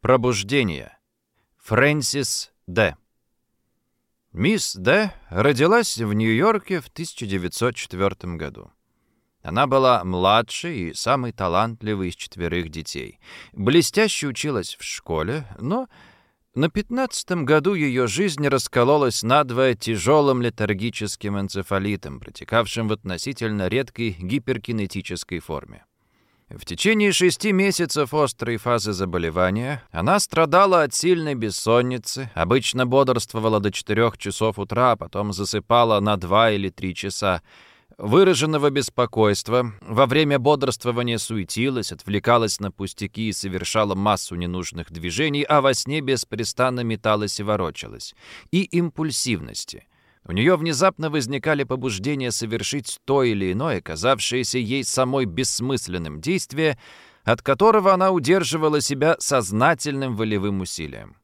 Пробуждение. Фрэнсис Д. Мисс Д. родилась в Нью-Йорке в 1904 году. Она была младшей и самой талантливой из четверых детей. Блестяще училась в школе, но на пятнадцатом году ее жизнь раскололась надвое тяжелым летаргическим энцефалитом, протекавшим в относительно редкой гиперкинетической форме. В течение шести месяцев острой фазы заболевания она страдала от сильной бессонницы, обычно бодрствовала до 4 часов утра, а потом засыпала на 2 или 3 часа. Выраженного беспокойства, во время бодрствования суетилась, отвлекалась на пустяки и совершала массу ненужных движений, а во сне беспрестанно металась и ворочалась. И импульсивности – у нее внезапно возникали побуждения совершить то или иное, казавшееся ей самой бессмысленным действие, от которого она удерживала себя сознательным волевым усилием.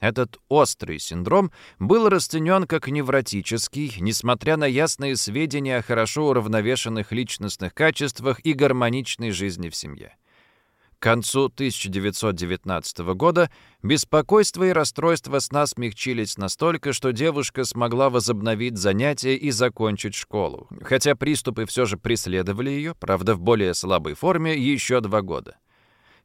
Этот острый синдром был расценен как невротический, несмотря на ясные сведения о хорошо уравновешенных личностных качествах и гармоничной жизни в семье. К концу 1919 года беспокойство и расстройство сна смягчились настолько, что девушка смогла возобновить занятия и закончить школу, хотя приступы все же преследовали ее, правда, в более слабой форме, еще два года.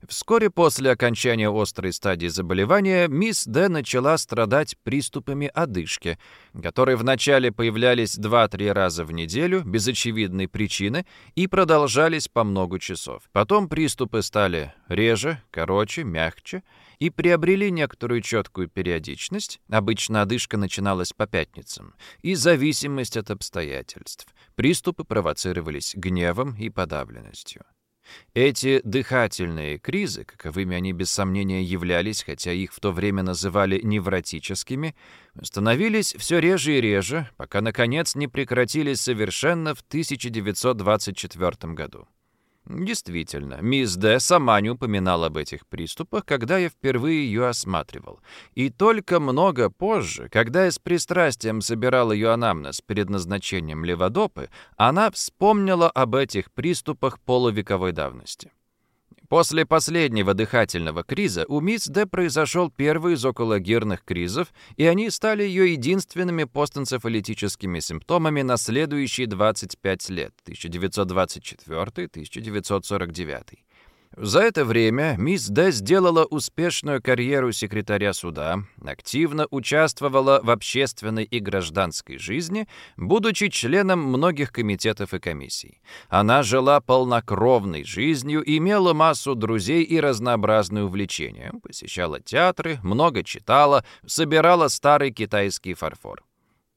Вскоре после окончания острой стадии заболевания мисс Д начала страдать приступами одышки, которые вначале появлялись 2-3 раза в неделю без очевидной причины и продолжались по много часов. Потом приступы стали реже, короче, мягче и приобрели некоторую четкую периодичность, обычно одышка начиналась по пятницам, и зависимость от обстоятельств. Приступы провоцировались гневом и подавленностью. Эти дыхательные кризы, каковыми они без сомнения являлись, хотя их в то время называли невротическими, становились все реже и реже, пока, наконец, не прекратились совершенно в 1924 году. Действительно, мисс Д. сама не упоминала об этих приступах, когда я впервые ее осматривал. И только много позже, когда я с пристрастием собирал ее анамнез перед назначением леводопы, она вспомнила об этих приступах полувековой давности. После последнего дыхательного криза у мисс Д произошел первый из окологирных кризов, и они стали ее единственными постэнцефалитическими симптомами на следующие 25 лет, 1924-1949. За это время мисс Д. сделала успешную карьеру секретаря суда, активно участвовала в общественной и гражданской жизни, будучи членом многих комитетов и комиссий. Она жила полнокровной жизнью, имела массу друзей и разнообразные увлечения, посещала театры, много читала, собирала старый китайский фарфор.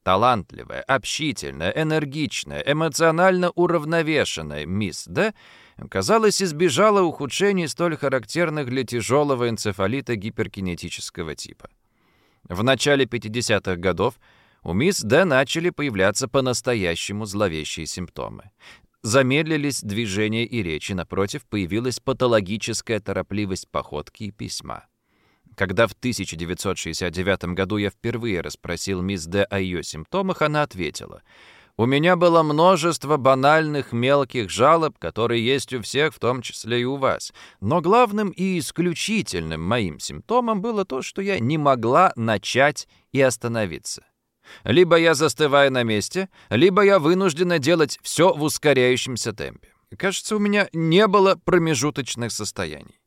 Талантливая, общительная, энергичная, эмоционально уравновешенная мисс Д – казалось, избежала ухудшений, столь характерных для тяжелого энцефалита гиперкинетического типа. В начале 50-х годов у мисс Д начали появляться по-настоящему зловещие симптомы. Замедлились движения и речи, напротив, появилась патологическая торопливость походки и письма. Когда в 1969 году я впервые расспросил мисс Д о ее симптомах, она ответила — у меня было множество банальных мелких жалоб, которые есть у всех, в том числе и у вас. Но главным и исключительным моим симптомом было то, что я не могла начать и остановиться. Либо я застываю на месте, либо я вынуждена делать все в ускоряющемся темпе. Кажется, у меня не было промежуточных состояний.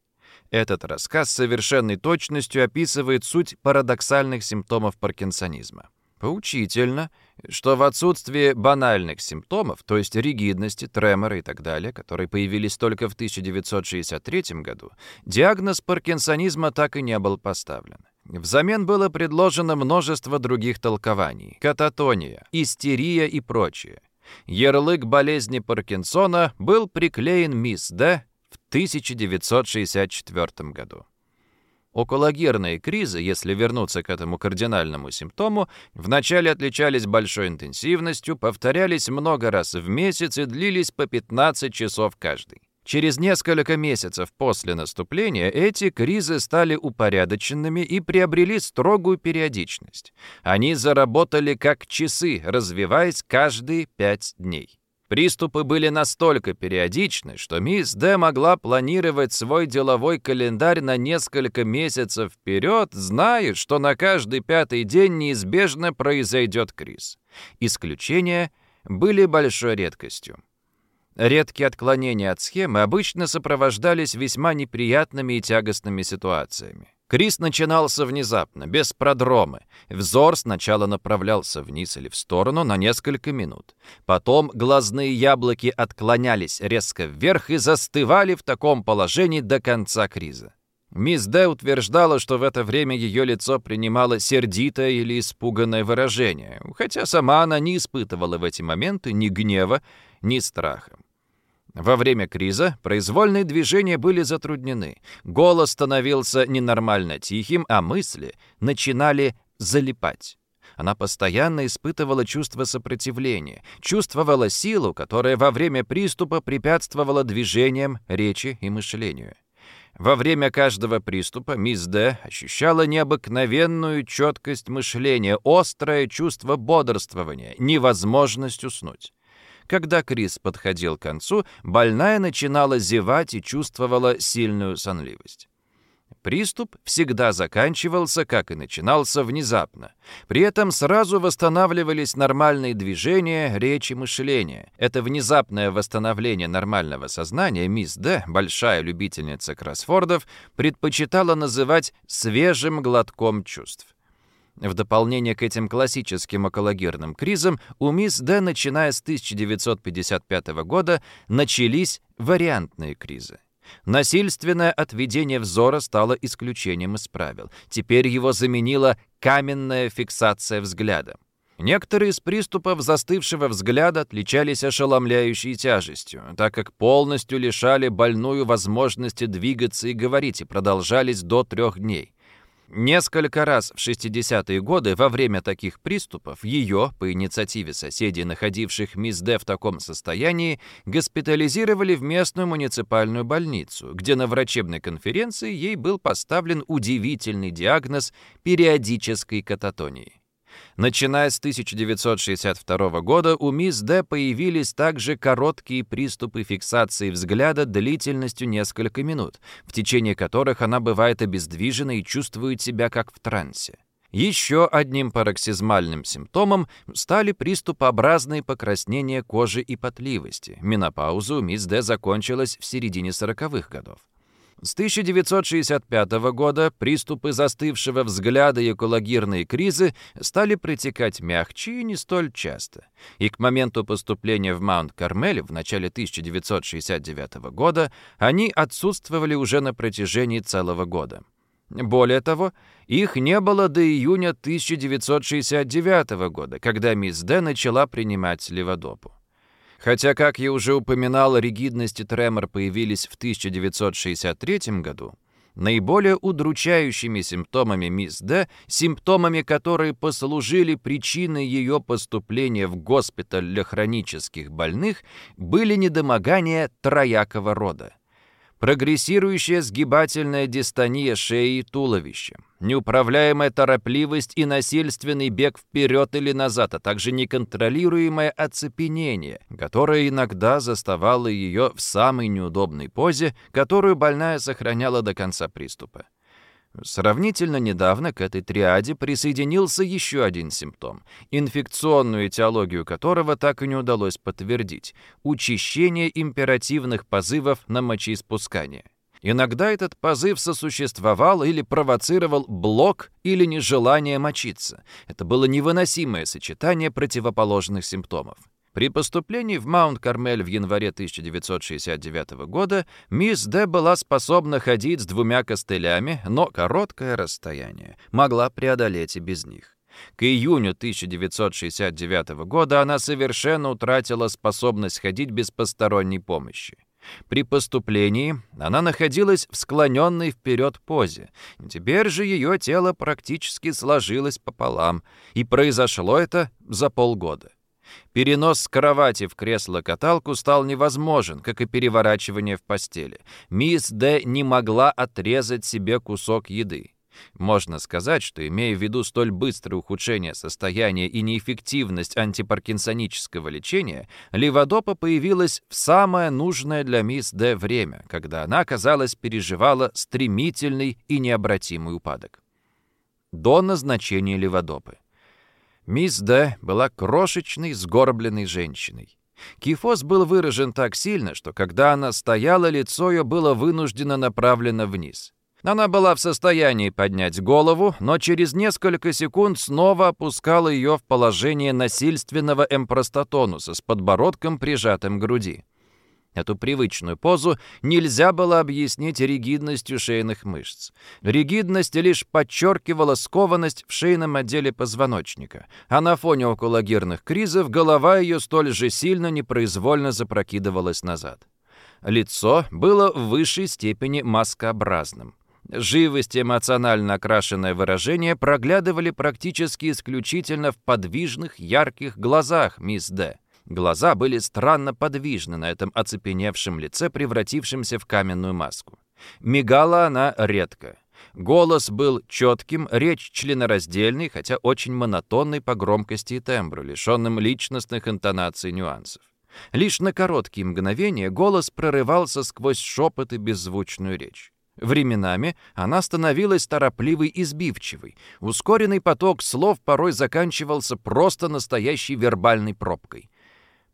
Этот рассказ с совершенной точностью описывает суть парадоксальных симптомов паркинсонизма. Поучительно, что в отсутствие банальных симптомов, то есть ригидности, тремора и так далее, которые появились только в 1963 году, диагноз паркинсонизма так и не был поставлен. Взамен было предложено множество других толкований – кататония, истерия и прочее. Ярлык болезни Паркинсона был приклеен мисс Д в 1964 году. Окологерные кризы, если вернуться к этому кардинальному симптому, вначале отличались большой интенсивностью, повторялись много раз в месяц и длились по 15 часов каждый. Через несколько месяцев после наступления эти кризы стали упорядоченными и приобрели строгую периодичность. Они заработали как часы, развиваясь каждые пять дней. Приступы были настолько периодичны, что мисс Д могла планировать свой деловой календарь на несколько месяцев вперед, зная, что на каждый пятый день неизбежно произойдет криз. Исключения были большой редкостью. Редкие отклонения от схемы обычно сопровождались весьма неприятными и тягостными ситуациями. Крис начинался внезапно, без продромы. Взор сначала направлялся вниз или в сторону на несколько минут. Потом глазные яблоки отклонялись резко вверх и застывали в таком положении до конца криза. Мисс Д утверждала, что в это время ее лицо принимало сердитое или испуганное выражение, хотя сама она не испытывала в эти моменты ни гнева, ни страха. Во время криза произвольные движения были затруднены. Голос становился ненормально тихим, а мысли начинали залипать. Она постоянно испытывала чувство сопротивления, чувствовала силу, которая во время приступа препятствовала движениям, речи и мышлению. Во время каждого приступа мисс Д ощущала необыкновенную четкость мышления, острое чувство бодрствования, невозможность уснуть. Когда Крис подходил к концу, больная начинала зевать и чувствовала сильную сонливость. Приступ всегда заканчивался, как и начинался, внезапно. При этом сразу восстанавливались нормальные движения, речь и мышление. Это внезапное восстановление нормального сознания мисс Д, большая любительница кроссфордов, предпочитала называть «свежим глотком чувств». В дополнение к этим классическим экологирным кризам у мисс Д, начиная с 1955 года, начались вариантные кризы. Насильственное отведение взора стало исключением из правил. Теперь его заменила каменная фиксация взгляда. Некоторые из приступов застывшего взгляда отличались ошеломляющей тяжестью, так как полностью лишали больную возможности двигаться и говорить и продолжались до трех дней. Несколько раз в 60-е годы во время таких приступов ее, по инициативе соседей, находивших мисс Д в таком состоянии, госпитализировали в местную муниципальную больницу, где на врачебной конференции ей был поставлен удивительный диагноз периодической кататонии. Начиная с 1962 года у мисс Д появились также короткие приступы фиксации взгляда длительностью несколько минут, в течение которых она бывает обездвижена и чувствует себя как в трансе. Еще одним пароксизмальным симптомом стали приступообразные покраснения кожи и потливости. Менопауза у мисс Д закончилась в середине 40-х годов. С 1965 года приступы застывшего взгляда и экологирные кризы стали протекать мягче и не столь часто. И к моменту поступления в Маунт-Кармель в начале 1969 года они отсутствовали уже на протяжении целого года. Более того, их не было до июня 1969 года, когда мисс Д начала принимать леводопу. Хотя, как я уже упоминал, ригидность и тремор появились в 1963 году, наиболее удручающими симптомами мисс Д, симптомами, которые послужили причиной ее поступления в госпиталь для хронических больных, были недомогания троякого рода прогрессирующая сгибательная дистония шеи и туловища, неуправляемая торопливость и насильственный бег вперед или назад, а также неконтролируемое оцепенение, которое иногда заставало ее в самой неудобной позе, которую больная сохраняла до конца приступа. Сравнительно недавно к этой триаде присоединился еще один симптом, инфекционную этиологию которого так и не удалось подтвердить – учащение императивных позывов на мочеиспускание. Иногда этот позыв сосуществовал или провоцировал блок или нежелание мочиться. Это было невыносимое сочетание противоположных симптомов. При поступлении в Маунт-Кармель в январе 1969 года мисс Д была способна ходить с двумя костылями, но короткое расстояние могла преодолеть и без них. К июню 1969 года она совершенно утратила способность ходить без посторонней помощи. При поступлении она находилась в склоненной вперед позе. Теперь же ее тело практически сложилось пополам, и произошло это за полгода. Перенос с кровати в кресло-каталку стал невозможен, как и переворачивание в постели. Мисс Д не могла отрезать себе кусок еды. Можно сказать, что, имея в виду столь быстрое ухудшение состояния и неэффективность антипаркинсонического лечения, леводопа появилась в самое нужное для мисс Д время, когда она, казалось, переживала стремительный и необратимый упадок. До назначения леводопы. Мисс Д была крошечной, сгорбленной женщиной. Кифоз был выражен так сильно, что когда она стояла, лицо ее было вынужденно направлено вниз. Она была в состоянии поднять голову, но через несколько секунд снова опускала ее в положение насильственного эмпростатонуса с подбородком прижатым к груди. Эту привычную позу нельзя было объяснить ригидностью шейных мышц. Ригидность лишь подчеркивала скованность в шейном отделе позвоночника, а на фоне окологирных кризов голова ее столь же сильно непроизвольно запрокидывалась назад. Лицо было в высшей степени маскообразным. Живость эмоционально окрашенное выражение проглядывали практически исключительно в подвижных, ярких глазах мисс Д. Глаза были странно подвижны на этом оцепеневшем лице, превратившемся в каменную маску. Мигала она редко. Голос был четким, речь членораздельной, хотя очень монотонной по громкости и тембру, лишенным личностных интонаций и нюансов. Лишь на короткие мгновения голос прорывался сквозь шепот и беззвучную речь. Временами она становилась торопливой и сбивчивой. Ускоренный поток слов порой заканчивался просто настоящей вербальной пробкой.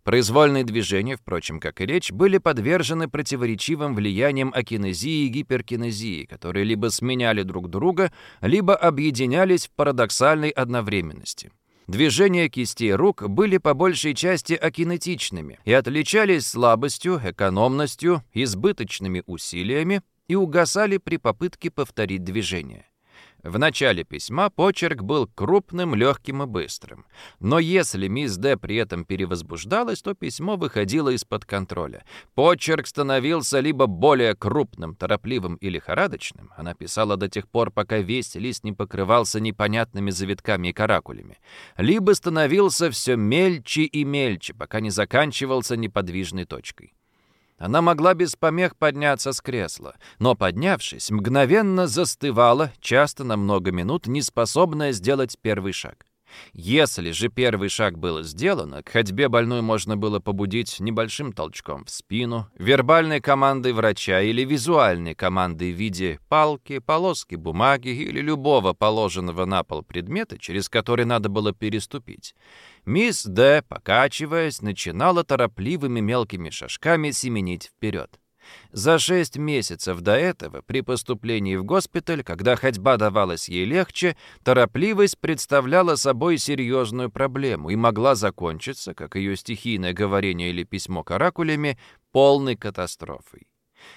Произвольные движения, впрочем, как и речь, были подвержены противоречивым влияниям акинезии и гиперкинезии, которые либо сменяли друг друга, либо объединялись в парадоксальной одновременности. Движения кистей рук были по большей части акинетичными и отличались слабостью, экономностью, избыточными усилиями и угасали при попытке повторить движение. В начале письма почерк был крупным, легким и быстрым. Но если мисс Д при этом перевозбуждалась, то письмо выходило из-под контроля. Почерк становился либо более крупным, торопливым и лихорадочным, она писала до тех пор, пока весь лист не покрывался непонятными завитками и каракулями, либо становился все мельче и мельче, пока не заканчивался неподвижной точкой. Она могла без помех подняться с кресла, но, поднявшись, мгновенно застывала, часто на много минут, не способная сделать первый шаг. Если же первый шаг был сделан, к ходьбе больную можно было побудить небольшим толчком в спину, вербальной командой врача или визуальной командой в виде палки, полоски бумаги или любого положенного на пол предмета, через который надо было переступить. Мисс Д, покачиваясь, начинала торопливыми мелкими шажками семенить вперед. За шесть месяцев до этого, при поступлении в госпиталь, когда ходьба давалась ей легче, торопливость представляла собой серьезную проблему и могла закончиться, как ее стихийное говорение или письмо каракулями, полной катастрофой.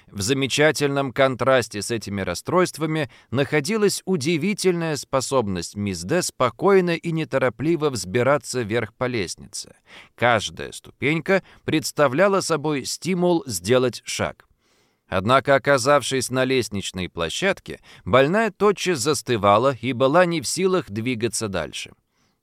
В замечательном контрасте с этими расстройствами находилась удивительная способность мисс Д спокойно и неторопливо взбираться вверх по лестнице. Каждая ступенька представляла собой стимул сделать шаг. Однако, оказавшись на лестничной площадке, больная тотчас застывала и была не в силах двигаться дальше.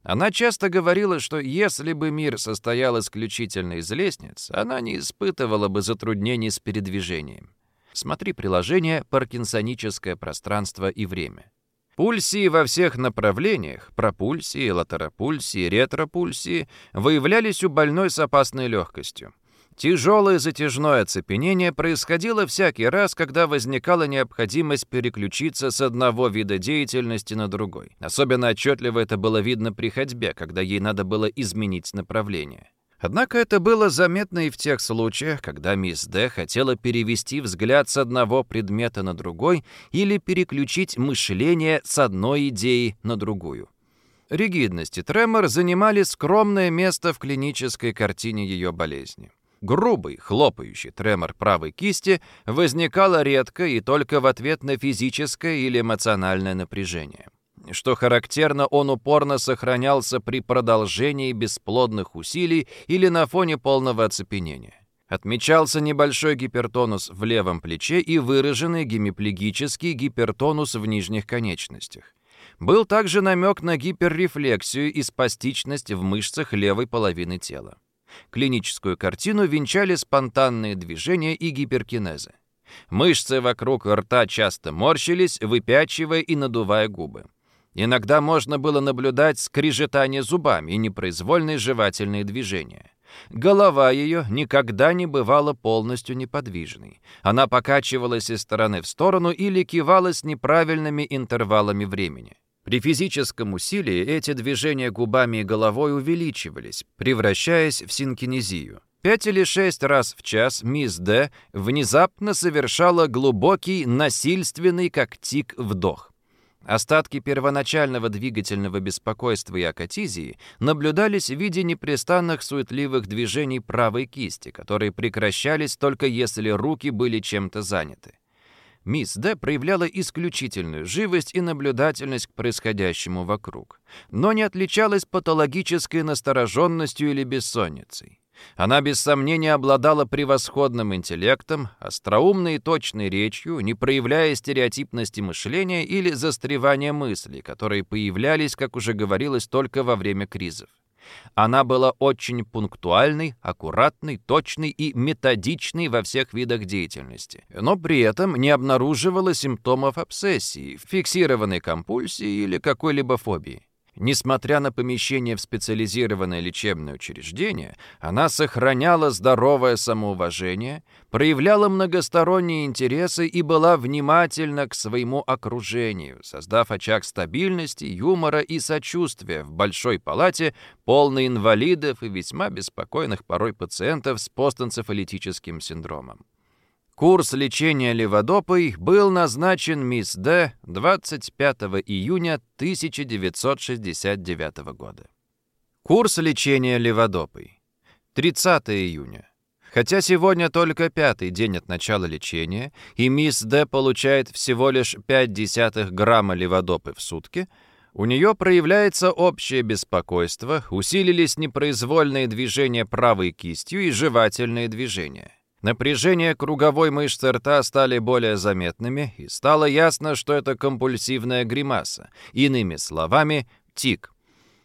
Она часто говорила, что если бы мир состоял исключительно из лестниц, она не испытывала бы затруднений с передвижением. Смотри приложение «Паркинсоническое пространство и время». Пульсии во всех направлениях, пропульсии, латеропульсии, ретропульсии, выявлялись у больной с опасной легкостью. Тяжелое затяжное оцепенение происходило всякий раз, когда возникала необходимость переключиться с одного вида деятельности на другой. Особенно отчетливо это было видно при ходьбе, когда ей надо было изменить направление. Однако это было заметно и в тех случаях, когда мисс Д хотела перевести взгляд с одного предмета на другой или переключить мышление с одной идеи на другую. Ригидность и тремор занимали скромное место в клинической картине ее болезни. Грубый, хлопающий тремор правой кисти возникало редко и только в ответ на физическое или эмоциональное напряжение. Что характерно, он упорно сохранялся при продолжении бесплодных усилий или на фоне полного оцепенения. Отмечался небольшой гипертонус в левом плече и выраженный гемиплегический гипертонус в нижних конечностях. Был также намек на гиперрефлексию и спастичность в мышцах левой половины тела. Клиническую картину венчали спонтанные движения и гиперкинезы. Мышцы вокруг рта часто морщились, выпячивая и надувая губы. Иногда можно было наблюдать скрежетание зубами и непроизвольные жевательные движения. Голова ее никогда не бывала полностью неподвижной. Она покачивалась из стороны в сторону или кивалась неправильными интервалами времени. При физическом усилии эти движения губами и головой увеличивались, превращаясь в синкинезию. Пять или шесть раз в час мисс Д внезапно совершала глубокий, насильственный, как тик, вдох. Остатки первоначального двигательного беспокойства и акатизии наблюдались в виде непрестанных суетливых движений правой кисти, которые прекращались только если руки были чем-то заняты. Мисс Д проявляла исключительную живость и наблюдательность к происходящему вокруг, но не отличалась патологической настороженностью или бессонницей. Она без сомнения обладала превосходным интеллектом, остроумной и точной речью, не проявляя стереотипности мышления или застревания мыслей, которые появлялись, как уже говорилось, только во время кризов. Она была очень пунктуальной, аккуратной, точной и методичной во всех видах деятельности, но при этом не обнаруживала симптомов обсессии, фиксированной компульсии или какой-либо фобии. Несмотря на помещение в специализированное лечебное учреждение, она сохраняла здоровое самоуважение, проявляла многосторонние интересы и была внимательна к своему окружению, создав очаг стабильности, юмора и сочувствия в большой палате, полной инвалидов и весьма беспокойных порой пациентов с постэнцефалитическим синдромом. Курс лечения леводопой был назначен мисс Д 25 июня 1969 года. Курс лечения леводопой. 30 июня. Хотя сегодня только пятый день от начала лечения, и мисс Д получает всего лишь 0,5 грамма леводопы в сутки, у нее проявляется общее беспокойство, усилились непроизвольные движения правой кистью и жевательные движения. Напряжение круговой мышцы рта стали более заметными, и стало ясно, что это компульсивная гримаса, иными словами, тик.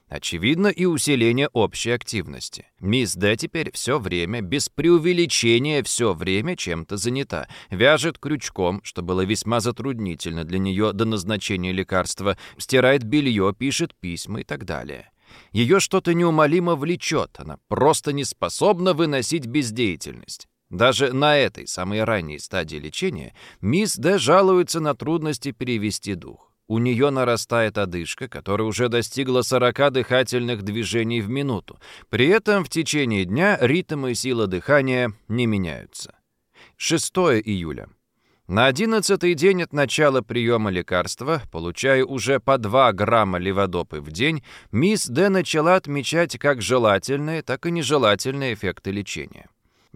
Очевидно и усиление общей активности. Мисс Д теперь все время, без преувеличения все время чем-то занята. Вяжет крючком, что было весьма затруднительно для нее до назначения лекарства, стирает белье, пишет письма и так далее. Ее что-то неумолимо влечет, она просто не способна выносить бездеятельность. Даже на этой, самой ранней стадии лечения, мисс Д жалуется на трудности перевести дух. У нее нарастает одышка, которая уже достигла 40 дыхательных движений в минуту. При этом в течение дня ритм и сила дыхания не меняются. 6 июля. На одиннадцатый день от начала приема лекарства, получая уже по 2 грамма леводопы в день, мисс Д начала отмечать как желательные, так и нежелательные эффекты лечения.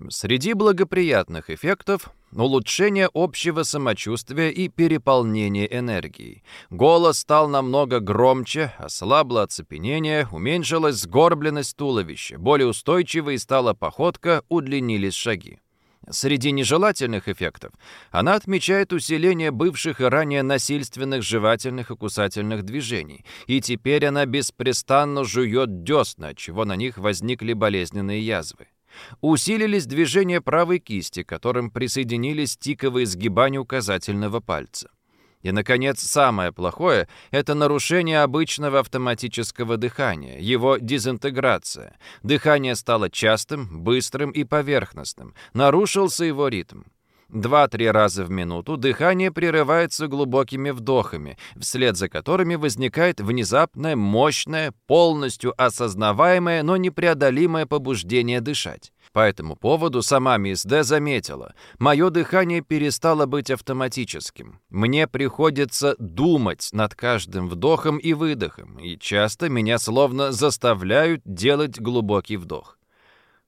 Среди благоприятных эффектов – улучшение общего самочувствия и переполнение энергией. Голос стал намного громче, ослабло оцепенение, уменьшилась сгорбленность туловища, более устойчивой стала походка, удлинились шаги. Среди нежелательных эффектов она отмечает усиление бывших и ранее насильственных жевательных и кусательных движений, и теперь она беспрестанно жует десна, чего на них возникли болезненные язвы. Усилились движения правой кисти, к которым присоединились тиковые сгибания указательного пальца. И, наконец, самое плохое – это нарушение обычного автоматического дыхания, его дезинтеграция. Дыхание стало частым, быстрым и поверхностным. Нарушился его ритм. Два-три раза в минуту дыхание прерывается глубокими вдохами, вслед за которыми возникает внезапное, мощное, полностью осознаваемое, но непреодолимое побуждение дышать. По этому поводу сама мисс Д заметила, мое дыхание перестало быть автоматическим. Мне приходится думать над каждым вдохом и выдохом, и часто меня словно заставляют делать глубокий вдох.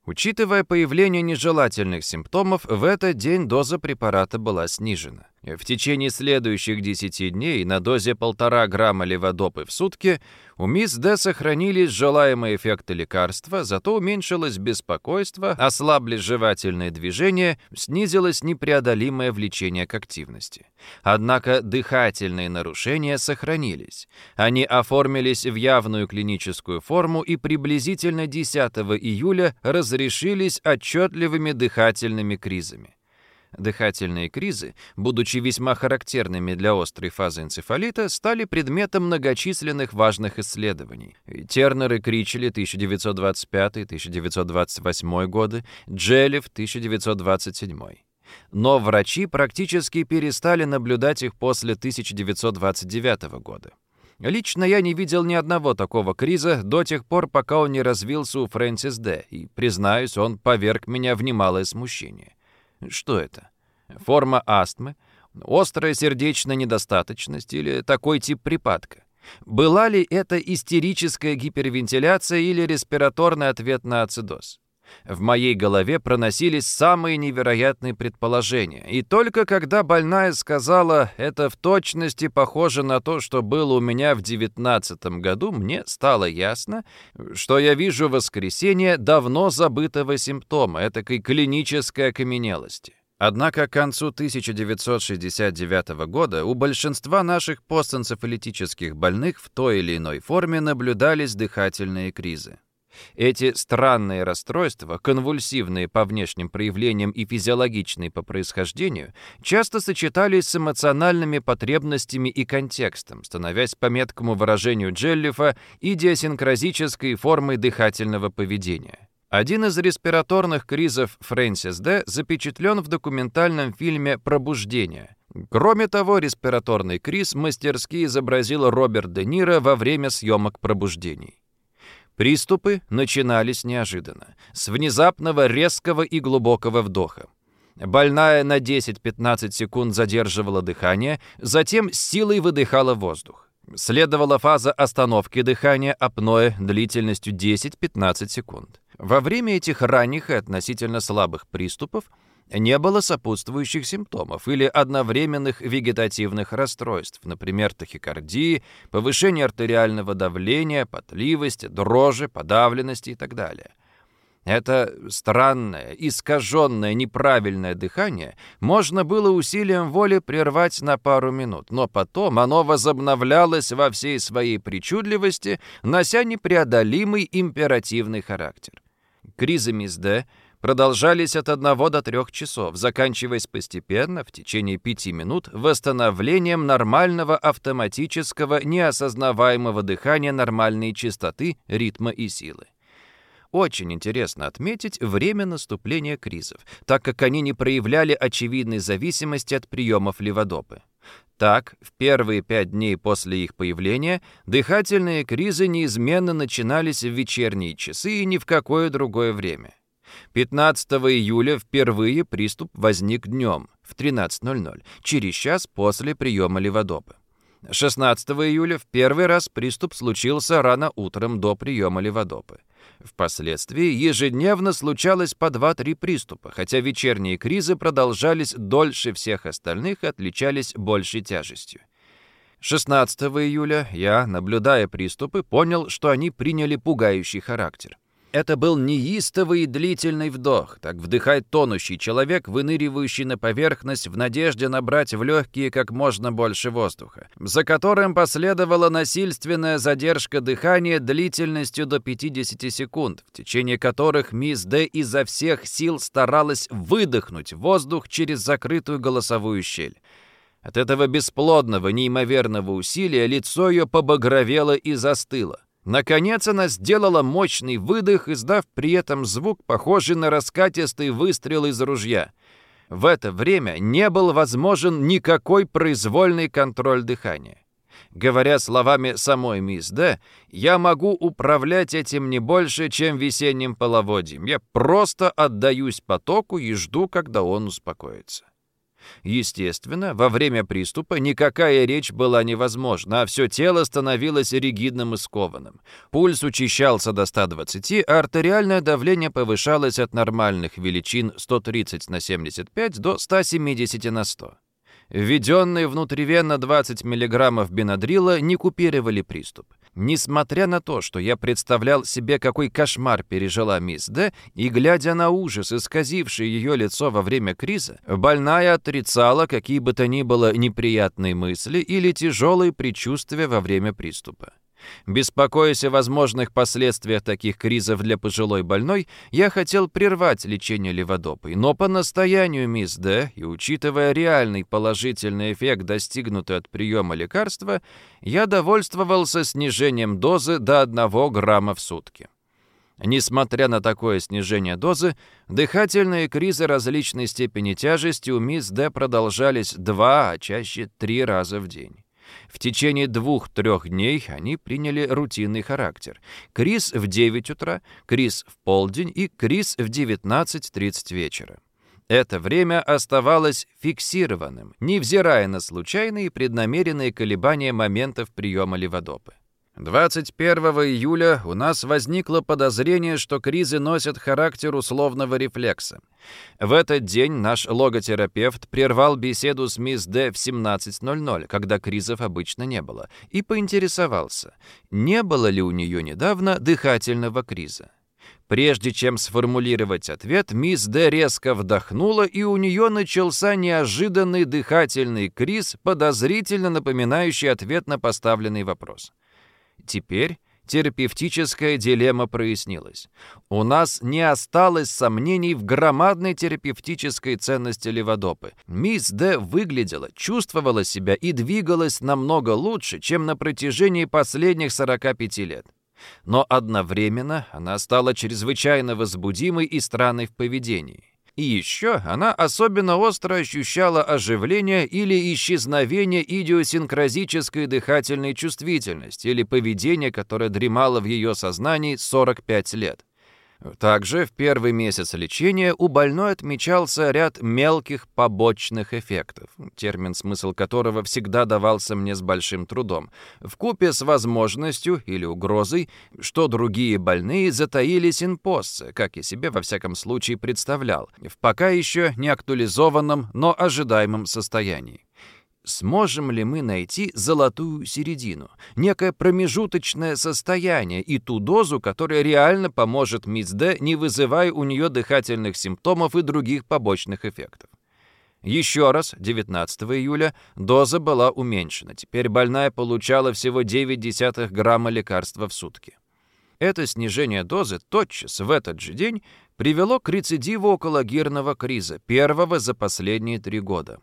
Учитывая появление нежелательных симптомов, в этот день доза препарата была снижена. В течение следующих 10 дней на дозе 1,5 грамма леводопы в сутки у мисс Д сохранились желаемые эффекты лекарства, зато уменьшилось беспокойство, ослабли жевательные движения, снизилось непреодолимое влечение к активности. Однако дыхательные нарушения сохранились. Они оформились в явную клиническую форму и приблизительно 10 июля разрешились отчетливыми дыхательными кризами. Дыхательные кризы, будучи весьма характерными для острой фазы энцефалита, стали предметом многочисленных важных исследований. Тернер и Кричели 1925-1928 годы, Джелев 1927. Но врачи практически перестали наблюдать их после 1929 года. Лично я не видел ни одного такого криза до тех пор, пока он не развился у Фрэнсис Д. И, признаюсь, он поверг меня в немалое смущение. Что это? Форма астмы? Острая сердечная недостаточность или такой тип припадка? Была ли это истерическая гипервентиляция или респираторный ответ на ацидоз? В моей голове проносились самые невероятные предположения, и только когда больная сказала «это в точности похоже на то, что было у меня в девятнадцатом году», мне стало ясно, что я вижу воскресенье давно забытого симптома, этакой клинической окаменелости. Однако к концу 1969 года у большинства наших постэнцефалитических больных в той или иной форме наблюдались дыхательные кризы. Эти странные расстройства, конвульсивные по внешним проявлениям и физиологичные по происхождению, часто сочетались с эмоциональными потребностями и контекстом, становясь по меткому выражению Джеллифа идиосинкразической формой дыхательного поведения. Один из респираторных кризов Фрэнсис Д. запечатлен в документальном фильме «Пробуждение». Кроме того, респираторный криз мастерски изобразил Роберт Де Ниро во время съемок «Пробуждений». Приступы начинались неожиданно, с внезапного резкого и глубокого вдоха. Больная на 10-15 секунд задерживала дыхание, затем силой выдыхала воздух. Следовала фаза остановки дыхания апноэ длительностью 10-15 секунд. Во время этих ранних и относительно слабых приступов не было сопутствующих симптомов или одновременных вегетативных расстройств, например, тахикардии, повышение артериального давления, потливости, дрожи, подавленности и так далее. Это странное, искаженное, неправильное дыхание можно было усилием воли прервать на пару минут, но потом оно возобновлялось во всей своей причудливости, нося непреодолимый императивный характер. Кризы МИСД продолжались от 1 до 3 часов, заканчиваясь постепенно, в течение 5 минут, восстановлением нормального автоматического неосознаваемого дыхания нормальной частоты, ритма и силы. Очень интересно отметить время наступления кризов, так как они не проявляли очевидной зависимости от приемов леводопы. Так, в первые пять дней после их появления дыхательные кризы неизменно начинались в вечерние часы и ни в какое другое время. 15 июля впервые приступ возник днем в 13.00, через час после приема леводопы. 16 июля в первый раз приступ случился рано утром до приема леводопы. Впоследствии ежедневно случалось по 2-3 приступа, хотя вечерние кризы продолжались дольше всех остальных и отличались большей тяжестью. 16 июля я, наблюдая приступы, понял, что они приняли пугающий характер. Это был неистовый и длительный вдох. Так вдыхает тонущий человек, выныривающий на поверхность в надежде набрать в легкие как можно больше воздуха, за которым последовала насильственная задержка дыхания длительностью до 50 секунд, в течение которых мисс Д изо всех сил старалась выдохнуть воздух через закрытую голосовую щель. От этого бесплодного, неимоверного усилия лицо ее побагровело и застыло. Наконец она сделала мощный выдох, издав при этом звук, похожий на раскатистый выстрел из ружья. В это время не был возможен никакой произвольный контроль дыхания. Говоря словами самой мисс Д, я могу управлять этим не больше, чем весенним половодьем. Я просто отдаюсь потоку и жду, когда он успокоится. Естественно, во время приступа никакая речь была невозможна, а все тело становилось ригидным и скованным. Пульс учащался до 120, а артериальное давление повышалось от нормальных величин 130 на 75 до 170 на 100. Введенные внутривенно 20 мг бенадрила не купировали приступ. Несмотря на то, что я представлял себе, какой кошмар пережила мисс Д, и глядя на ужас, исказивший ее лицо во время криза, больная отрицала какие бы то ни было неприятные мысли или тяжелые предчувствия во время приступа. Беспокоясь о возможных последствиях таких кризов для пожилой больной, я хотел прервать лечение леводопой, но по настоянию мисс Д и учитывая реальный положительный эффект, достигнутый от приема лекарства, я довольствовался снижением дозы до 1 грамма в сутки. Несмотря на такое снижение дозы, дыхательные кризы различной степени тяжести у мисс Д продолжались два, а чаще три раза в день. В течение двух-трех дней они приняли рутинный характер. Криз в 9 утра, криз в полдень и криз в 19.30 вечера. Это время оставалось фиксированным, невзирая на случайные преднамеренные колебания моментов приема леводопы. 21 июля у нас возникло подозрение, что кризы носят характер условного рефлекса. В этот день наш логотерапевт прервал беседу с мисс Д в 17.00, когда кризов обычно не было, и поинтересовался, не было ли у нее недавно дыхательного криза. Прежде чем сформулировать ответ, мисс Д резко вдохнула, и у нее начался неожиданный дыхательный криз, подозрительно напоминающий ответ на поставленный вопрос. Теперь терапевтическая дилемма прояснилась. У нас не осталось сомнений в громадной терапевтической ценности леводопы. Мисс Д выглядела, чувствовала себя и двигалась намного лучше, чем на протяжении последних 45 лет. Но одновременно она стала чрезвычайно возбудимой и странной в поведении. И еще она особенно остро ощущала оживление или исчезновение идиосинкразической дыхательной чувствительности или поведения, которое дремало в ее сознании 45 лет. Также в первый месяц лечения у больной отмечался ряд мелких побочных эффектов, термин смысл которого всегда давался мне с большим трудом, в купе с возможностью или угрозой, что другие больные затаили синпоссы, как я себе во всяком случае представлял, в пока еще не актуализованном, но ожидаемом состоянии. Сможем ли мы найти золотую середину, некое промежуточное состояние и ту дозу, которая реально поможет мисс не вызывая у нее дыхательных симптомов и других побочных эффектов? Еще раз, 19 июля, доза была уменьшена. Теперь больная получала всего 0,9 грамма лекарства в сутки. Это снижение дозы тотчас в этот же день привело к рецидиву окологирного криза, первого за последние три года.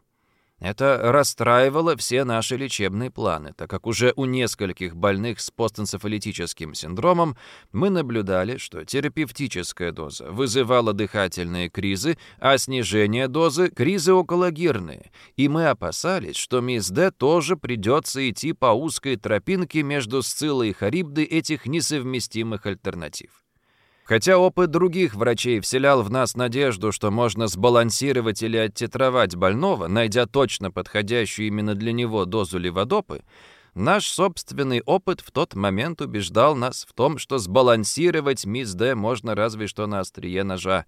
Это расстраивало все наши лечебные планы, так как уже у нескольких больных с постэнцефалитическим синдромом мы наблюдали, что терапевтическая доза вызывала дыхательные кризы, а снижение дозы – кризы окологирные. И мы опасались, что мисс Д тоже придется идти по узкой тропинке между Сциллой и Харибдой этих несовместимых альтернатив. Хотя опыт других врачей вселял в нас надежду, что можно сбалансировать или оттетровать больного, найдя точно подходящую именно для него дозу леводопы, наш собственный опыт в тот момент убеждал нас в том, что сбалансировать мисс Д можно разве что на острие ножа.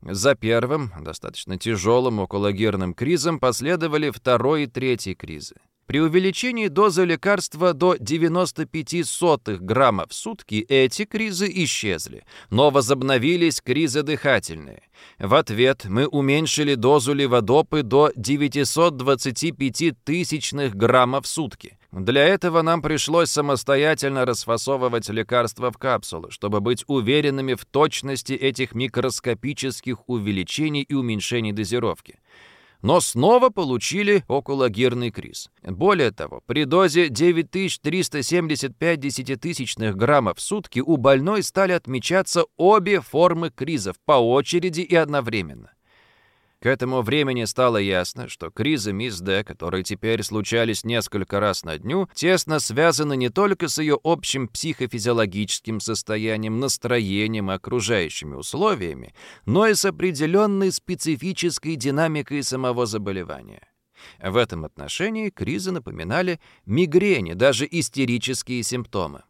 За первым, достаточно тяжелым окологерным кризом последовали второй и третий кризы. При увеличении дозы лекарства до 95 сотых грамма в сутки эти кризы исчезли, но возобновились кризы дыхательные. В ответ мы уменьшили дозу леводопы до 925 тысячных грамма в сутки. Для этого нам пришлось самостоятельно расфасовывать лекарства в капсулы, чтобы быть уверенными в точности этих микроскопических увеличений и уменьшений дозировки но снова получили окологирный криз. Более того, при дозе 9375 десятитысячных граммов в сутки у больной стали отмечаться обе формы кризов по очереди и одновременно. К этому времени стало ясно, что кризы мисс Д, которые теперь случались несколько раз на дню, тесно связаны не только с ее общим психофизиологическим состоянием, настроением и окружающими условиями, но и с определенной специфической динамикой самого заболевания. В этом отношении кризы напоминали мигрени, даже истерические симптомы.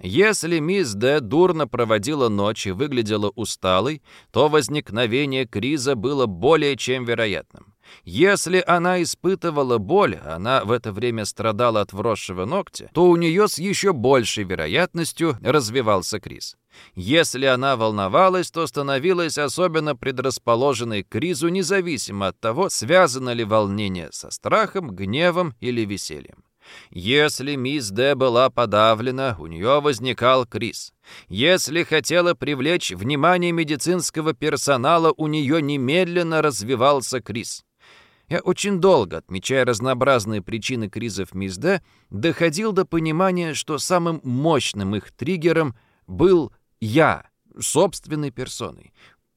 Если мисс Д. дурно проводила ночь и выглядела усталой, то возникновение криза было более чем вероятным. Если она испытывала боль, она в это время страдала от вросшего ногтя, то у нее с еще большей вероятностью развивался криз. Если она волновалась, то становилась особенно предрасположенной к кризу, независимо от того, связано ли волнение со страхом, гневом или весельем. Если мисс Д была подавлена, у нее возникал криз. Если хотела привлечь внимание медицинского персонала, у нее немедленно развивался криз. Я очень долго, отмечая разнообразные причины кризов мисс Д, доходил до понимания, что самым мощным их триггером был я, собственной персоной.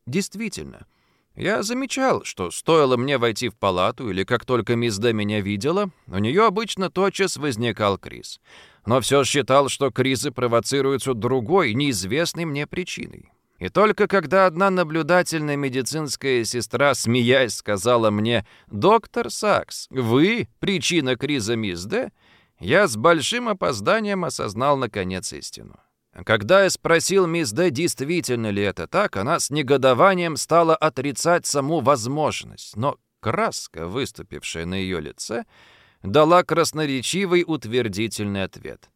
Действительно, я замечал, что стоило мне войти в палату, или как только мисс Д меня видела, у нее обычно тотчас возникал криз. Но все считал, что кризы провоцируются другой, неизвестной мне причиной. И только когда одна наблюдательная медицинская сестра, смеясь, сказала мне «Доктор Сакс, вы причина криза мисс Д», я с большим опозданием осознал наконец истину. Когда я спросил мисс Д, действительно ли это так, она с негодованием стала отрицать саму возможность, но краска, выступившая на ее лице, дала красноречивый утвердительный ответ.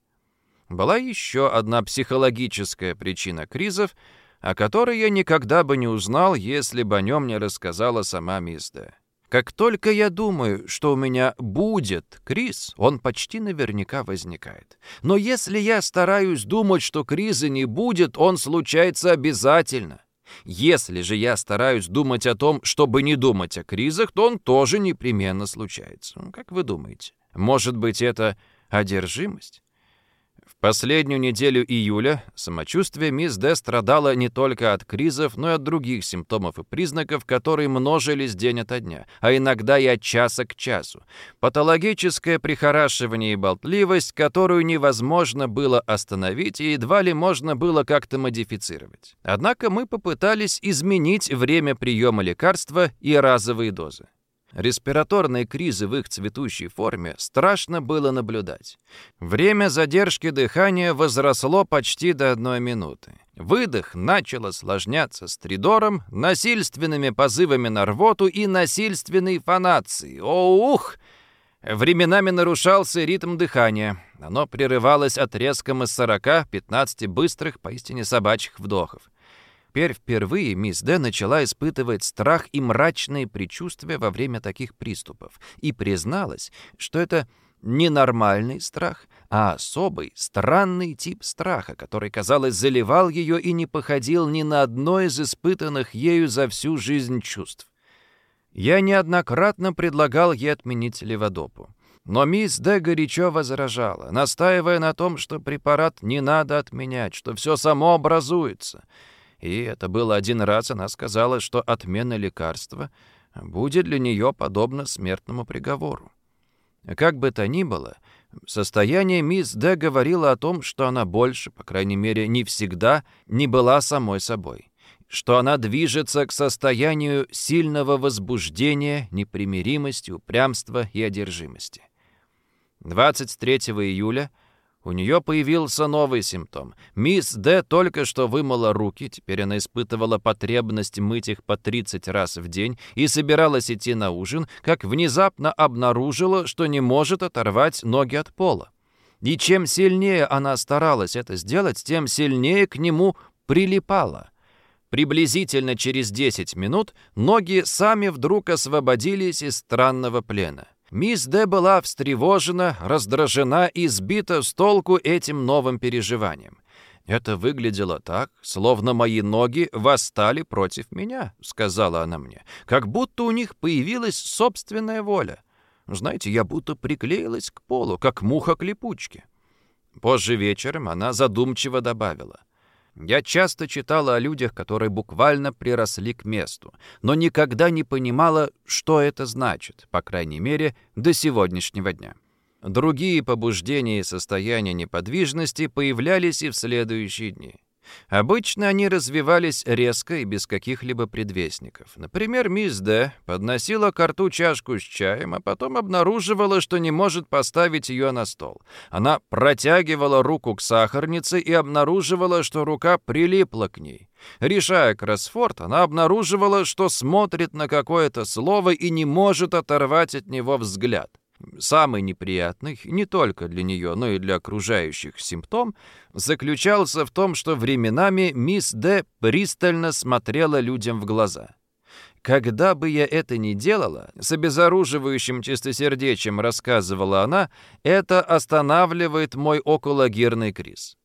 Была еще одна психологическая причина кризов, о которой я никогда бы не узнал, если бы о нем не рассказала сама мисс Д. Как только я думаю, что у меня будет Крис, он почти наверняка возникает. Но если я стараюсь думать, что криза не будет, он случается обязательно. Если же я стараюсь думать о том, чтобы не думать о кризах, то он тоже непременно случается. Как вы думаете? Может быть, это одержимость? Последнюю неделю июля самочувствие мисс Д страдало не только от кризов, но и от других симптомов и признаков, которые множились день ото дня, а иногда и от часа к часу. Патологическое прихорашивание и болтливость, которую невозможно было остановить и едва ли можно было как-то модифицировать. Однако мы попытались изменить время приема лекарства и разовые дозы. Респираторные кризы в их цветущей форме страшно было наблюдать. Время задержки дыхания возросло почти до одной минуты. Выдох начал осложняться стридором, насильственными позывами на рвоту и насильственной фонацией. О, ух! Временами нарушался ритм дыхания. Оно прерывалось отрезком из 40-15 быстрых, поистине собачьих вдохов. Теперь впервые мисс Д начала испытывать страх и мрачные предчувствия во время таких приступов и призналась, что это не нормальный страх, а особый, странный тип страха, который, казалось, заливал ее и не походил ни на одно из испытанных ею за всю жизнь чувств. Я неоднократно предлагал ей отменить леводопу. Но мисс Д. горячо возражала, настаивая на том, что препарат не надо отменять, что все само образуется — и это было один раз, она сказала, что отмена лекарства будет для нее подобно смертному приговору. Как бы то ни было, состояние мисс Д говорило о том, что она больше, по крайней мере, не всегда не была самой собой, что она движется к состоянию сильного возбуждения, непримиримости, упрямства и одержимости. 23 июля – у нее появился новый симптом. Мисс Д только что вымыла руки, теперь она испытывала потребность мыть их по 30 раз в день и собиралась идти на ужин, как внезапно обнаружила, что не может оторвать ноги от пола. И чем сильнее она старалась это сделать, тем сильнее к нему прилипала. Приблизительно через 10 минут ноги сами вдруг освободились из странного плена. Мисс Д была встревожена, раздражена и сбита с толку этим новым переживанием. «Это выглядело так, словно мои ноги восстали против меня», — сказала она мне, «как будто у них появилась собственная воля. Знаете, я будто приклеилась к полу, как муха к липучке». Позже вечером она задумчиво добавила. Я часто читала о людях, которые буквально приросли к месту, но никогда не понимала, что это значит, по крайней мере, до сегодняшнего дня. Другие побуждения и состояния неподвижности появлялись и в следующие дни. Обычно они развивались резко и без каких-либо предвестников. Например, мисс Д. подносила к рту чашку с чаем, а потом обнаруживала, что не может поставить ее на стол. Она протягивала руку к сахарнице и обнаруживала, что рука прилипла к ней. Решая кроссфорд, она обнаруживала, что смотрит на какое-то слово и не может оторвать от него взгляд. Самый неприятный, не только для нее, но и для окружающих симптом, заключался в том, что временами мисс Д. пристально смотрела людям в глаза. когда бы я это ни делала, с обезоруживающим чистосердечием рассказывала она, это останавливает мой окологирный криз.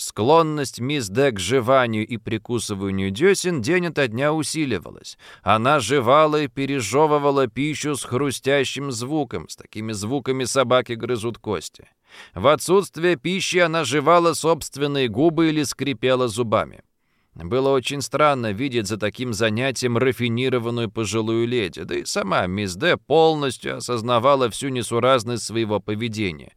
Склонность мисс Д к жеванию и прикусыванию десен день ото дня усиливалась. Она жевала и пережевывала пищу с хрустящим звуком, с такими звуками собаки грызут кости. В отсутствие пищи она жевала собственные губы или скрипела зубами. Было очень странно видеть за таким занятием рафинированную пожилую леди, да и сама мисс Д полностью осознавала всю несуразность своего поведения.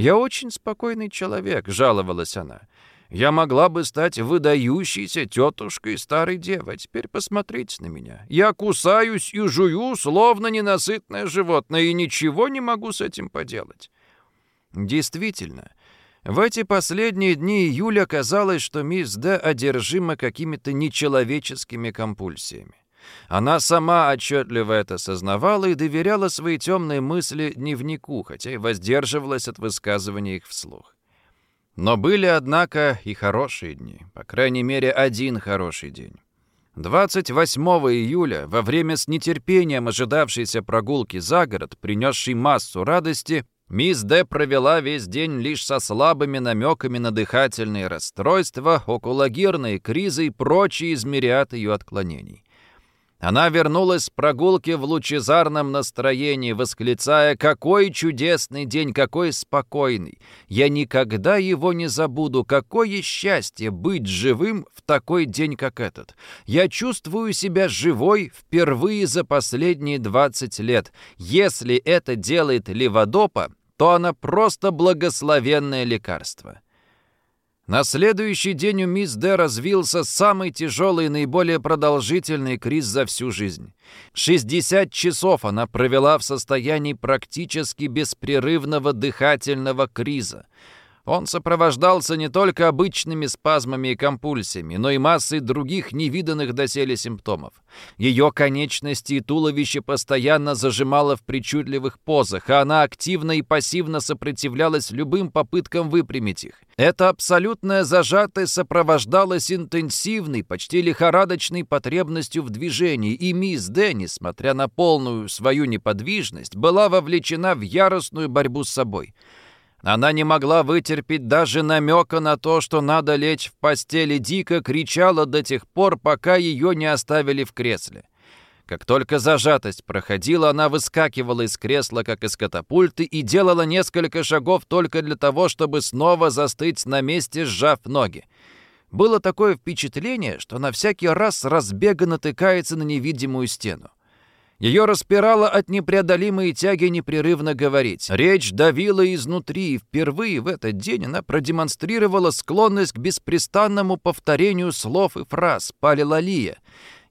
«Я очень спокойный человек», — жаловалась она. «Я могла бы стать выдающейся тетушкой старой девы. Теперь посмотрите на меня. Я кусаюсь и жую, словно ненасытное животное, и ничего не могу с этим поделать». Действительно, в эти последние дни июля казалось, что мисс Д одержима какими-то нечеловеческими компульсиями. Она сама отчетливо это сознавала и доверяла свои темные мысли дневнику, хотя и воздерживалась от высказывания их вслух. Но были, однако, и хорошие дни, по крайней мере, один хороший день. 28 июля, во время с нетерпением ожидавшейся прогулки за город, принесшей массу радости, мисс Д. провела весь день лишь со слабыми намеками на дыхательные расстройства, окологирные кризы и прочие из ее отклонений. Она вернулась с прогулки в лучезарном настроении, восклицая «Какой чудесный день, какой спокойный! Я никогда его не забуду! Какое счастье быть живым в такой день, как этот! Я чувствую себя живой впервые за последние 20 лет. Если это делает Леводопа, то она просто благословенное лекарство». На следующий день у мисс Д развился самый тяжелый и наиболее продолжительный криз за всю жизнь. 60 часов она провела в состоянии практически беспрерывного дыхательного криза. Он сопровождался не только обычными спазмами и компульсиями, но и массой других невиданных доселе симптомов. Ее конечности и туловище постоянно зажимало в причудливых позах, а она активно и пассивно сопротивлялась любым попыткам выпрямить их. Эта абсолютная зажатость сопровождалась интенсивной, почти лихорадочной потребностью в движении, и мисс Дэ, несмотря на полную свою неподвижность, была вовлечена в яростную борьбу с собой – она не могла вытерпеть даже намека на то, что надо лечь в постели, дико кричала до тех пор, пока ее не оставили в кресле. Как только зажатость проходила, она выскакивала из кресла, как из катапульты, и делала несколько шагов только для того, чтобы снова застыть на месте, сжав ноги. Было такое впечатление, что она всякий раз разбега натыкается на невидимую стену. Ее распирало от непреодолимой тяги непрерывно говорить. Речь давила изнутри, и впервые в этот день она продемонстрировала склонность к беспрестанному повторению слов и фраз «Палилалия».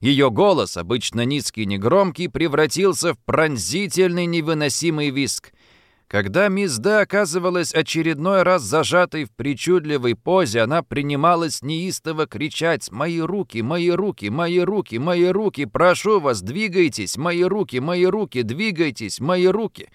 Ее голос, обычно низкий и негромкий, превратился в пронзительный невыносимый виск. Когда Д оказывалась очередной раз зажатой в причудливой позе, она принималась неистово кричать «Мои руки, мои руки, мои руки, мои руки! Прошу вас, двигайтесь! Мои руки, мои руки, двигайтесь! Мои руки!»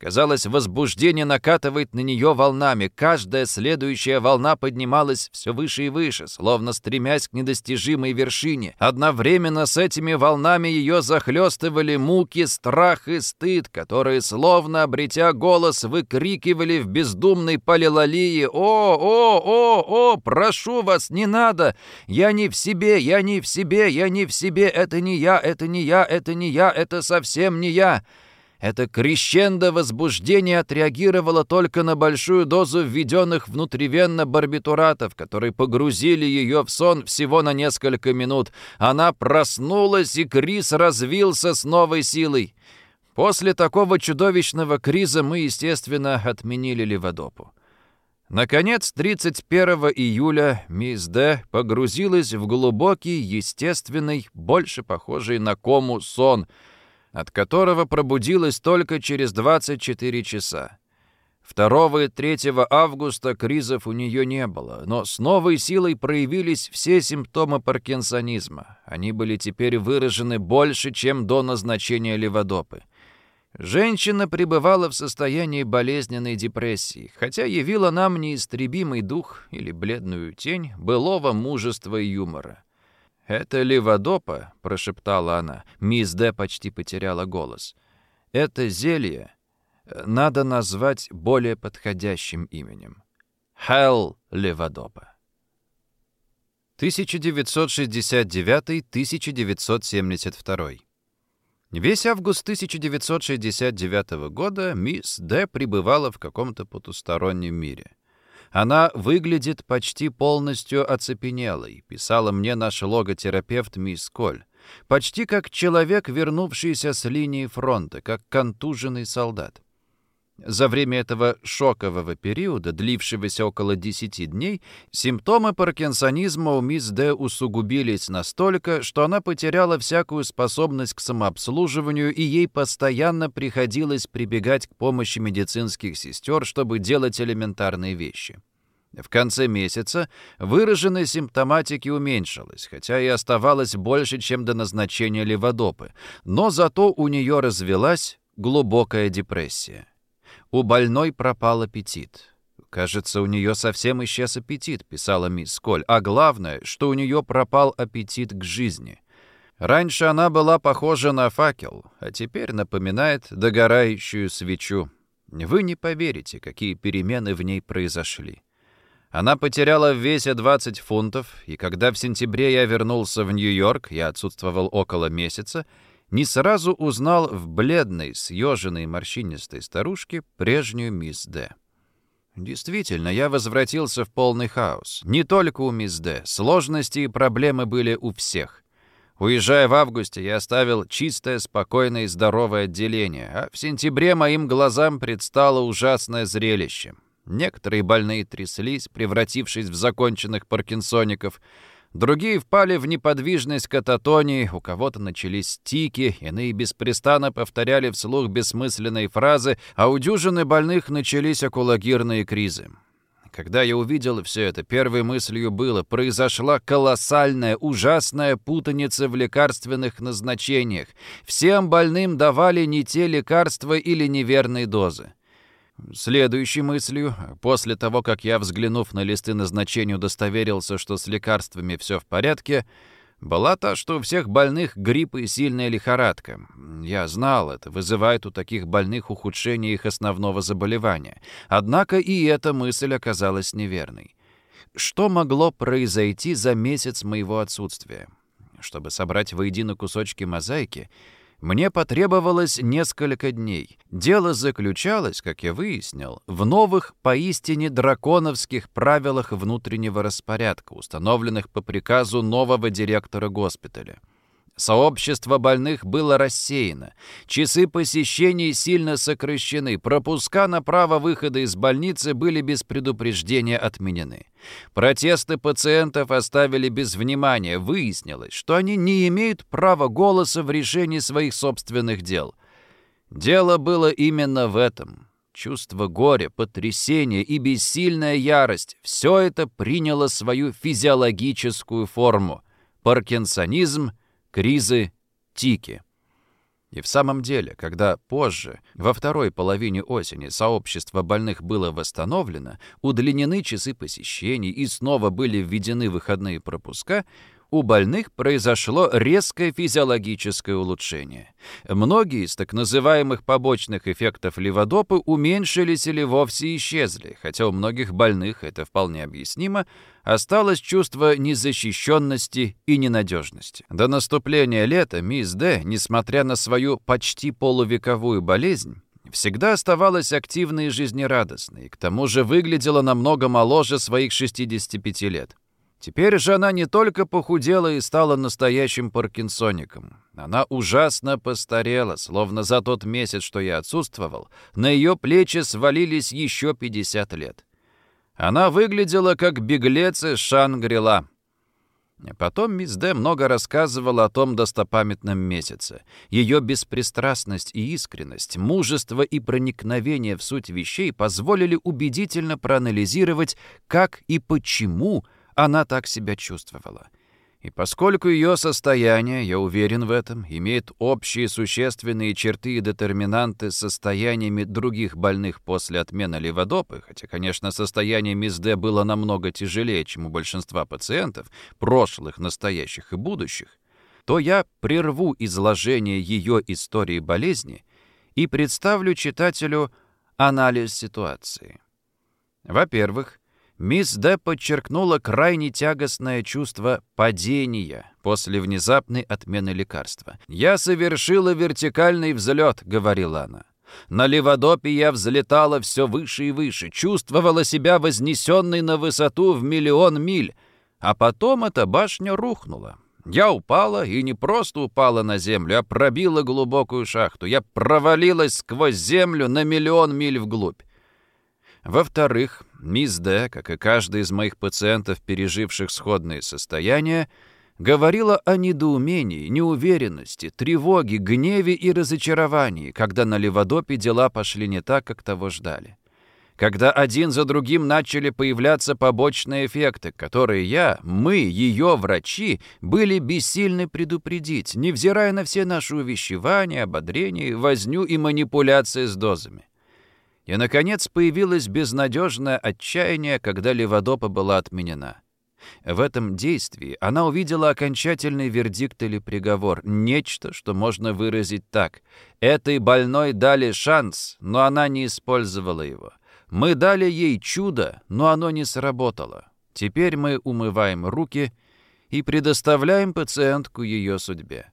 Казалось, возбуждение накатывает на нее волнами. Каждая следующая волна поднималась все выше и выше, словно стремясь к недостижимой вершине. Одновременно с этими волнами ее захлестывали муки, страх и стыд, которые, словно обретя голос, выкрикивали в бездумной полилалии «О, о, о, о, прошу вас, не надо! Я не в себе, я не в себе, я не в себе, это не я, это не я, это не я, это совсем не я!» Это крещендо возбуждения отреагировало только на большую дозу введенных внутривенно барбитуратов, которые погрузили ее в сон всего на несколько минут. Она проснулась, и Крис развился с новой силой. После такого чудовищного криза мы, естественно, отменили Леводопу. Наконец, 31 июля мисс Д погрузилась в глубокий, естественный, больше похожий на кому сон — от которого пробудилась только через 24 часа. 2 и 3 августа кризов у нее не было, но с новой силой проявились все симптомы паркинсонизма. Они были теперь выражены больше, чем до назначения леводопы. Женщина пребывала в состоянии болезненной депрессии, хотя явила нам неистребимый дух или бледную тень былого мужества и юмора. «Это леводопа», — прошептала она. Мисс Д почти потеряла голос. «Это зелье надо назвать более подходящим именем. Хелл леводопа». 1969-1972. Весь август 1969 года мисс Д пребывала в каком-то потустороннем мире. Она выглядит почти полностью оцепенелой, писала мне наш логотерапевт мисс Коль. Почти как человек, вернувшийся с линии фронта, как контуженный солдат. За время этого шокового периода, длившегося около 10 дней, симптомы паркинсонизма у мисс Д усугубились настолько, что она потеряла всякую способность к самообслуживанию, и ей постоянно приходилось прибегать к помощи медицинских сестер, чтобы делать элементарные вещи. В конце месяца выраженная симптоматики уменьшилась, хотя и оставалась больше, чем до назначения леводопы, но зато у нее развелась глубокая депрессия. У больной пропал аппетит. «Кажется, у нее совсем исчез аппетит», — писала мисс Коль. «А главное, что у нее пропал аппетит к жизни». Раньше она была похожа на факел, а теперь напоминает догорающую свечу. Вы не поверите, какие перемены в ней произошли. Она потеряла в весе 20 фунтов, и когда в сентябре я вернулся в Нью-Йорк, я отсутствовал около месяца, не сразу узнал в бледной, съеженной морщинистой старушке прежнюю мисс Д. Действительно, я возвратился в полный хаос. Не только у мисс Д. Сложности и проблемы были у всех. Уезжая в августе, я оставил чистое, спокойное и здоровое отделение, а в сентябре моим глазам предстало ужасное зрелище. Некоторые больные тряслись, превратившись в законченных паркинсоников — Другие впали в неподвижность кататонии, у кого-то начались тики, иные беспрестанно повторяли вслух бессмысленные фразы, а у дюжины больных начались окулагирные кризы. Когда я увидел все это, первой мыслью было, произошла колоссальная, ужасная путаница в лекарственных назначениях. Всем больным давали не те лекарства или неверные дозы. Следующей мыслью, после того, как я, взглянув на листы назначения, удостоверился, что с лекарствами все в порядке, была та, что у всех больных грипп и сильная лихорадка. Я знал это, вызывает у таких больных ухудшение их основного заболевания. Однако и эта мысль оказалась неверной. Что могло произойти за месяц моего отсутствия? Чтобы собрать воедино кусочки мозаики — мне потребовалось несколько дней. Дело заключалось, как я выяснил, в новых, поистине драконовских правилах внутреннего распорядка, установленных по приказу нового директора госпиталя. Сообщество больных было рассеяно. Часы посещений сильно сокращены. Пропуска на право выхода из больницы были без предупреждения отменены. Протесты пациентов оставили без внимания. Выяснилось, что они не имеют права голоса в решении своих собственных дел. Дело было именно в этом. Чувство горя, потрясение и бессильная ярость — все это приняло свою физиологическую форму. Паркинсонизм — кризы, тики. И в самом деле, когда позже, во второй половине осени, сообщество больных было восстановлено, удлинены часы посещений и снова были введены выходные пропуска, у больных произошло резкое физиологическое улучшение. Многие из так называемых побочных эффектов леводопы уменьшились или вовсе исчезли, хотя у многих больных, это вполне объяснимо, осталось чувство незащищенности и ненадежности. До наступления лета мисс Д, несмотря на свою почти полувековую болезнь, всегда оставалась активной и жизнерадостной, и к тому же выглядела намного моложе своих 65 лет. Теперь же она не только похудела и стала настоящим паркинсоником. Она ужасно постарела, словно за тот месяц, что я отсутствовал, на ее плечи свалились еще 50 лет. Она выглядела как беглец из Шангрила. Потом мисс Д много рассказывала о том достопамятном месяце. Ее беспристрастность и искренность, мужество и проникновение в суть вещей позволили убедительно проанализировать, как и почему – она так себя чувствовала. И поскольку ее состояние, я уверен в этом, имеет общие существенные черты и детерминанты с состояниями других больных после отмены леводопы, хотя, конечно, состояние мисс Д было намного тяжелее, чем у большинства пациентов, прошлых, настоящих и будущих, то я прерву изложение ее истории болезни и представлю читателю анализ ситуации. Во-первых, мисс Д подчеркнула крайне тягостное чувство падения после внезапной отмены лекарства. «Я совершила вертикальный взлет», — говорила она. «На леводопе я взлетала все выше и выше, чувствовала себя вознесенной на высоту в миллион миль, а потом эта башня рухнула. Я упала, и не просто упала на землю, а пробила глубокую шахту. Я провалилась сквозь землю на миллион миль вглубь. Во-вторых, мисс Д, как и каждый из моих пациентов, переживших сходные состояния, говорила о недоумении, неуверенности, тревоге, гневе и разочаровании, когда на Леводопе дела пошли не так, как того ждали. Когда один за другим начали появляться побочные эффекты, которые я, мы, ее врачи, были бессильны предупредить, невзирая на все наши увещевания, ободрения, возню и манипуляции с дозами. И, наконец, появилось безнадежное отчаяние, когда Леводопа была отменена. В этом действии она увидела окончательный вердикт или приговор, нечто, что можно выразить так. Этой больной дали шанс, но она не использовала его. Мы дали ей чудо, но оно не сработало. Теперь мы умываем руки и предоставляем пациентку ее судьбе.